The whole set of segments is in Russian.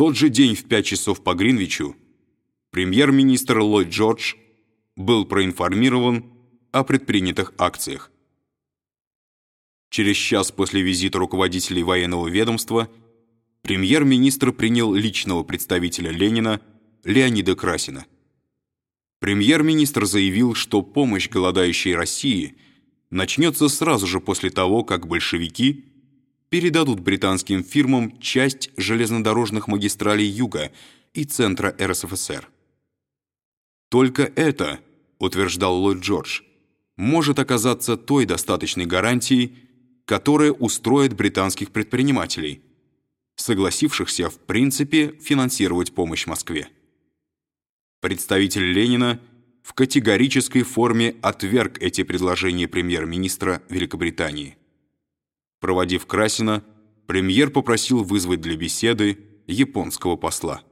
тот же день в 5 часов по Гринвичу премьер-министр Ллойд Джордж был проинформирован о предпринятых акциях. Через час после визита руководителей военного ведомства премьер-министр принял личного представителя Ленина Леонида Красина. Премьер-министр заявил, что помощь голодающей России начнется сразу же после того, как большевики передадут британским фирмам часть железнодорожных магистралей Юга и центра РСФСР. Только это, утверждал Ллойд Джордж, может оказаться той достаточной гарантией, которая устроит британских предпринимателей, согласившихся в принципе финансировать помощь Москве. Представитель Ленина в категорической форме отверг эти предложения премьер-министра Великобритании. Проводив Красина, премьер попросил вызвать для беседы японского посла.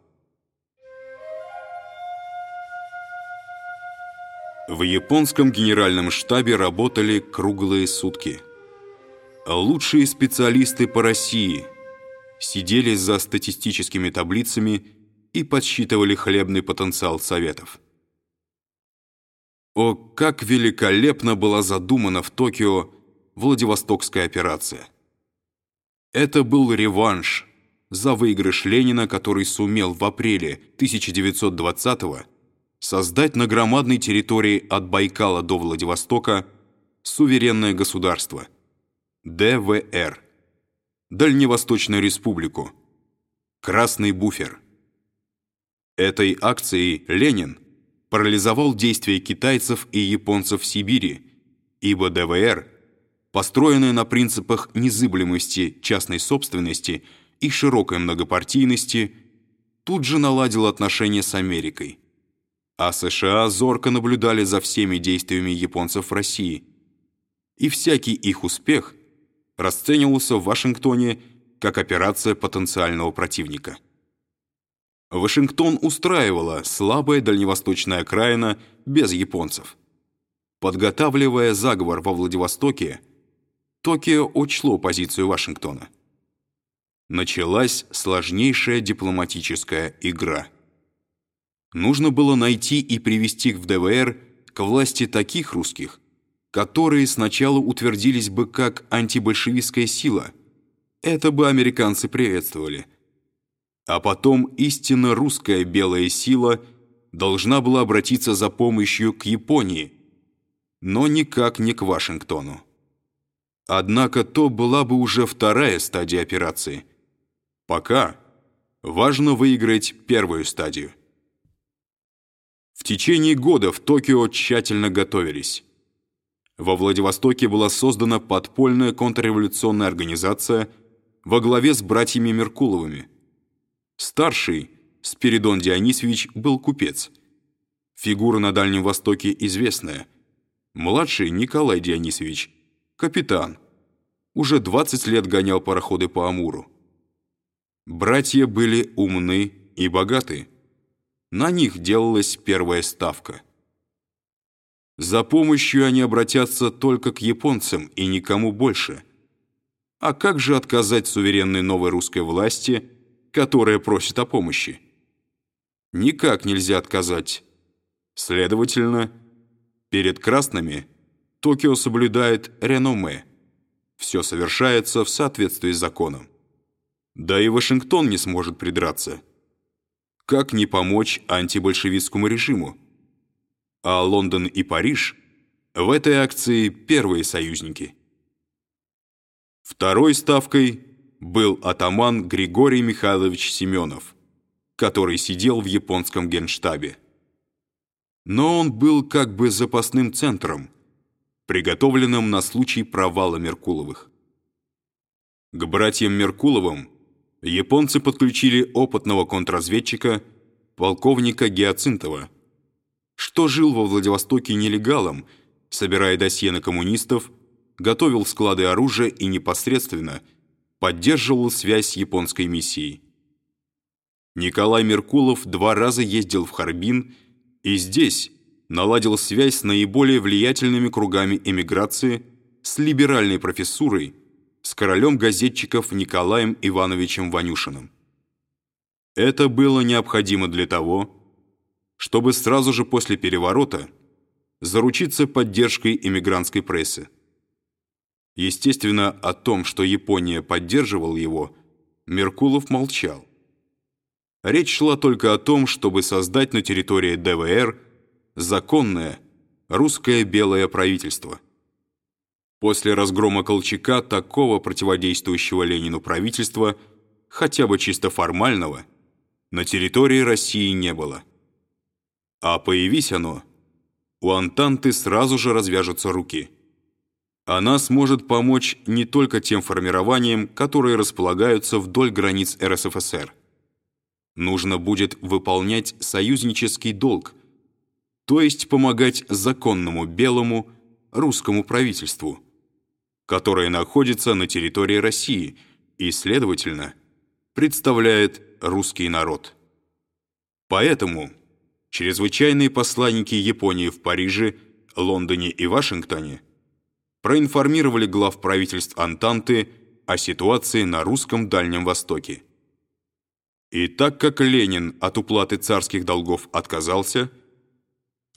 В японском генеральном штабе работали круглые сутки. Лучшие специалисты по России сидели за статистическими таблицами и подсчитывали хлебный потенциал Советов. О, как великолепно была задумана в Токио Владивостокская операция. Это был реванш за выигрыш Ленина, который сумел в апреле 1920 года создать на громадной территории от Байкала до Владивостока суверенное государство – ДВР, Дальневосточную республику, Красный буфер. Этой акцией Ленин парализовал действия китайцев и японцев в Сибири, ибо ДВР, построенная на принципах незыблемости частной собственности и широкой многопартийности, тут же наладила отношения с Америкой – а США зорко наблюдали за всеми действиями японцев в России. И всякий их успех расценивался в Вашингтоне как операция потенциального противника. Вашингтон устраивала слабая дальневосточная окраина без японцев. Подготавливая заговор во Владивостоке, Токио учло позицию Вашингтона. Началась сложнейшая дипломатическая игра – Нужно было найти и привести в ДВР к власти таких русских, которые сначала утвердились бы как антибольшевистская сила. Это бы американцы приветствовали. А потом истинно русская белая сила должна была обратиться за помощью к Японии, но никак не к Вашингтону. Однако то была бы уже вторая стадия операции. Пока важно выиграть первую стадию. В течение года в Токио тщательно готовились. Во Владивостоке была создана подпольная контрреволюционная организация во главе с братьями Меркуловыми. Старший, Спиридон Дионисович, был купец. Фигура на Дальнем Востоке известная. Младший, Николай Дионисович, капитан. Уже 20 лет гонял пароходы по Амуру. Братья были умны и богаты. На них делалась первая ставка. За помощью они обратятся только к японцам и никому больше. А как же отказать суверенной новой русской власти, которая просит о помощи? Никак нельзя отказать. Следовательно, перед красными Токио соблюдает реноме. Все совершается в соответствии с законом. Да и Вашингтон не сможет придраться – как не помочь антибольшевистскому режиму? А Лондон и Париж в этой акции первые союзники. Второй ставкой был атаман Григорий Михайлович Семенов, который сидел в японском генштабе. Но он был как бы запасным центром, приготовленным на случай провала Меркуловых. К братьям Меркуловым японцы подключили опытного контрразведчика полковника Геоцинтова, что жил во Владивостоке нелегалом, собирая досье на коммунистов, готовил склады оружия и непосредственно поддерживал связь с японской миссией. Николай Меркулов два раза ездил в Харбин и здесь наладил связь с наиболее влиятельными кругами эмиграции, с либеральной профессурой, с королем газетчиков Николаем Ивановичем Ванюшиным. Это было необходимо для того, чтобы сразу же после переворота заручиться поддержкой эмигрантской прессы. Естественно, о том, что Япония поддерживала его, Меркулов молчал. Речь шла только о том, чтобы создать на территории ДВР законное русское белое правительство. После разгрома Колчака такого противодействующего Ленину правительства, хотя бы чисто формального, на территории России не было. А появись оно, у Антанты сразу же развяжутся руки. Она сможет помочь не только тем формированиям, которые располагаются вдоль границ РСФСР. Нужно будет выполнять союзнический долг, то есть помогать законному белому русскому правительству, которое находится на территории России и, следовательно, представляет русский народ. Поэтому чрезвычайные посланники Японии в Париже, Лондоне и Вашингтоне проинформировали глав правительств Антанты о ситуации на русском Дальнем Востоке. И так как Ленин от уплаты царских долгов отказался,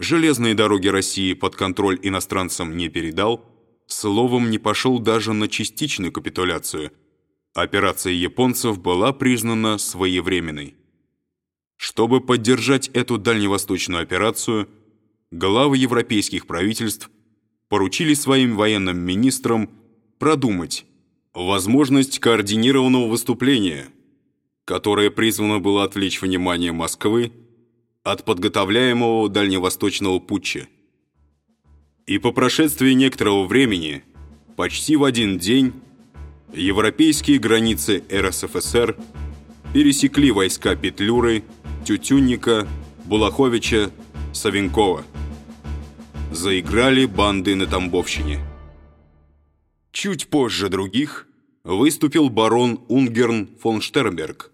железные дороги России под контроль иностранцам не передал, словом не пошел даже на частичную капитуляцию, операция японцев была признана своевременной. Чтобы поддержать эту дальневосточную операцию, главы европейских правительств поручили своим военным министрам продумать возможность координированного выступления, которое призвано было отвлечь внимание Москвы от подготовляемого дальневосточного путча. И по прошествии некоторого времени, почти в один день, европейские границы РСФСР пересекли войска Петлюры Тютюнника, Булаховича, Савенкова. Заиграли банды на Тамбовщине. Чуть позже других выступил барон Унгерн фон Штернберг.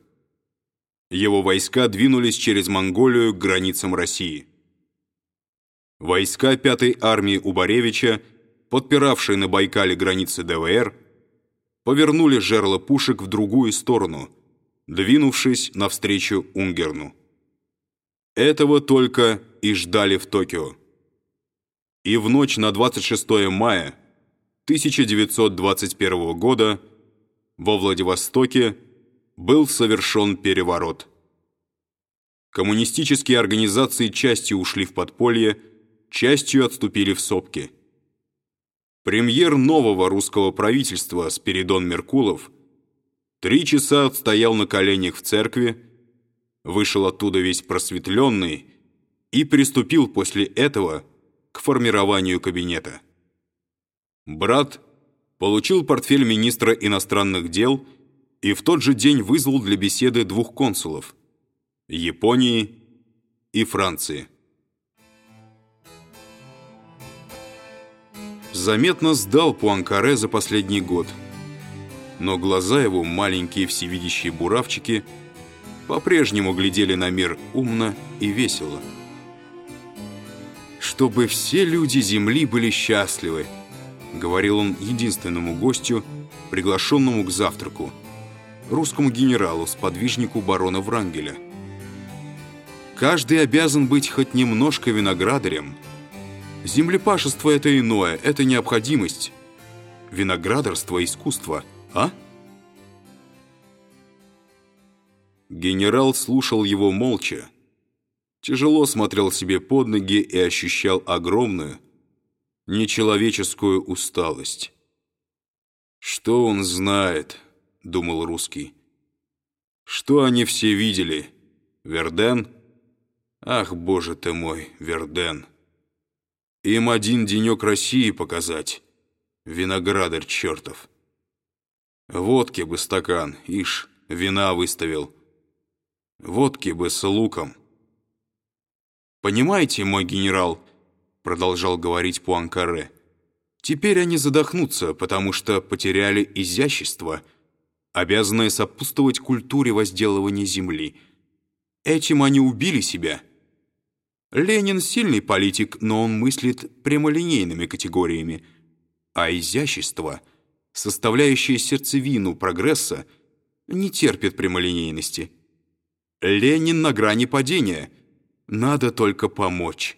Его войска двинулись через Монголию к границам России. Войска 5-й армии Убаревича, подпиравшие на Байкале границы ДВР, повернули жерло пушек в другую сторону, двинувшись навстречу Унгерну. Этого только и ждали в Токио. И в ночь на 26 мая 1921 года во Владивостоке был совершен переворот. Коммунистические организации частью ушли в подполье, частью отступили в сопки. Премьер нового русского правительства Спиридон Меркулов три часа отстоял на коленях в церкви, вышел оттуда весь просветленный и приступил после этого к формированию кабинета. Брат получил портфель министра иностранных дел и в тот же день вызвал для беседы двух консулов – Японии и Франции. Заметно сдал Пуанкаре за последний год, но глаза его, маленькие всевидящие буравчики – по-прежнему глядели на мир умно и весело. «Чтобы все люди Земли были счастливы», — говорил он единственному гостю, приглашенному к завтраку, русскому генералу, сподвижнику барона Врангеля. «Каждый обязан быть хоть немножко виноградарем. Землепашество — это иное, это необходимость. Виноградарство — искусство, а?» Генерал слушал его молча, тяжело смотрел себе под ноги и ощущал огромную, нечеловеческую усталость. «Что он знает?» — думал русский. «Что они все видели? Верден? Ах, боже ты мой, Верден! Им один денек России показать, виноградарь чертов! Водки бы стакан, ишь, вина выставил». Водки бы с луком. «Понимаете, мой генерал», — продолжал говорить Пуанкаре, «теперь они задохнутся, потому что потеряли изящество, обязанное сопутствовать культуре возделывания земли. Этим они убили себя». Ленин сильный политик, но он мыслит прямолинейными категориями, а изящество, составляющее сердцевину прогресса, не терпит прямолинейности – Ленин на грани падения. Надо только помочь».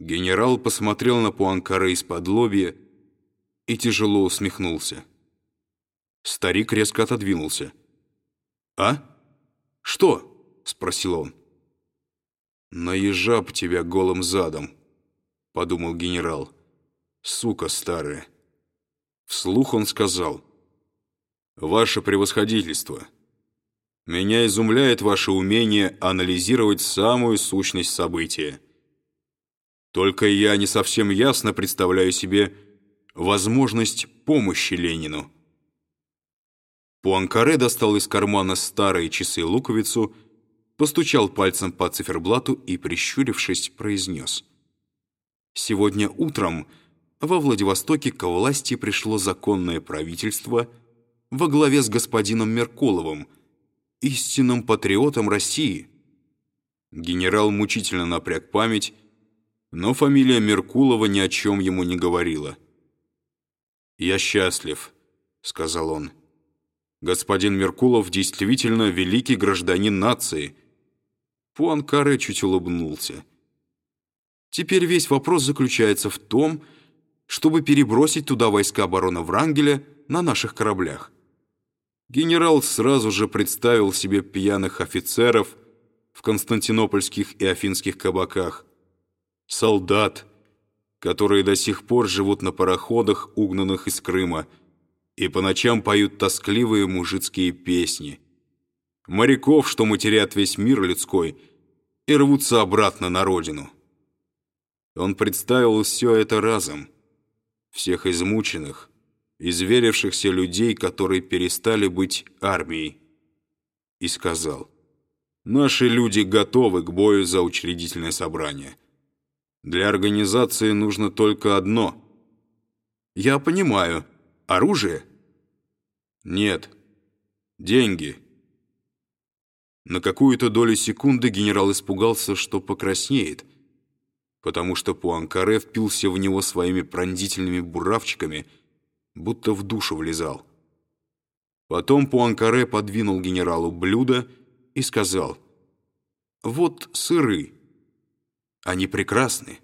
Генерал посмотрел на Пуанкаре из-под лобья и тяжело усмехнулся. Старик резко отодвинулся. «А? Что?» — спросил он. «На ежа б тебя голым задом», — подумал генерал. «Сука старая». Вслух он сказал. «Ваше превосходительство, меня изумляет ваше умение анализировать самую сущность события. Только я не совсем ясно представляю себе возможность помощи Ленину». Пуанкаре достал из кармана старые часы-луковицу, постучал пальцем по циферблату и, прищурившись, произнес. «Сегодня утром во Владивостоке к власти пришло законное правительство во главе с господином Меркуловым, истинным патриотом России». Генерал мучительно напряг память, но фамилия Меркулова ни о чем ему не говорила. «Я счастлив», — сказал он. Господин Меркулов действительно великий гражданин нации. Пуанкаре чуть улыбнулся. Теперь весь вопрос заключается в том, чтобы перебросить туда войска барона Врангеля на наших кораблях. Генерал сразу же представил себе пьяных офицеров в константинопольских и афинских кабаках, солдат, которые до сих пор живут на пароходах, угнанных из Крыма, и по ночам поют тоскливые мужицкие песни. Моряков, что матерят весь мир людской, и рвутся обратно на родину. Он представил все это разом. Всех измученных, изверившихся людей, которые перестали быть армией. И сказал, «Наши люди готовы к бою за учредительное собрание. Для организации нужно только одно». «Я понимаю», Оружие? Нет. Деньги. На какую-то долю секунды генерал испугался, что покраснеет, потому что Пуанкаре впился в него своими пронзительными буравчиками, будто в душу влезал. Потом Пуанкаре подвинул генералу блюдо и сказал, «Вот сыры. Они прекрасны.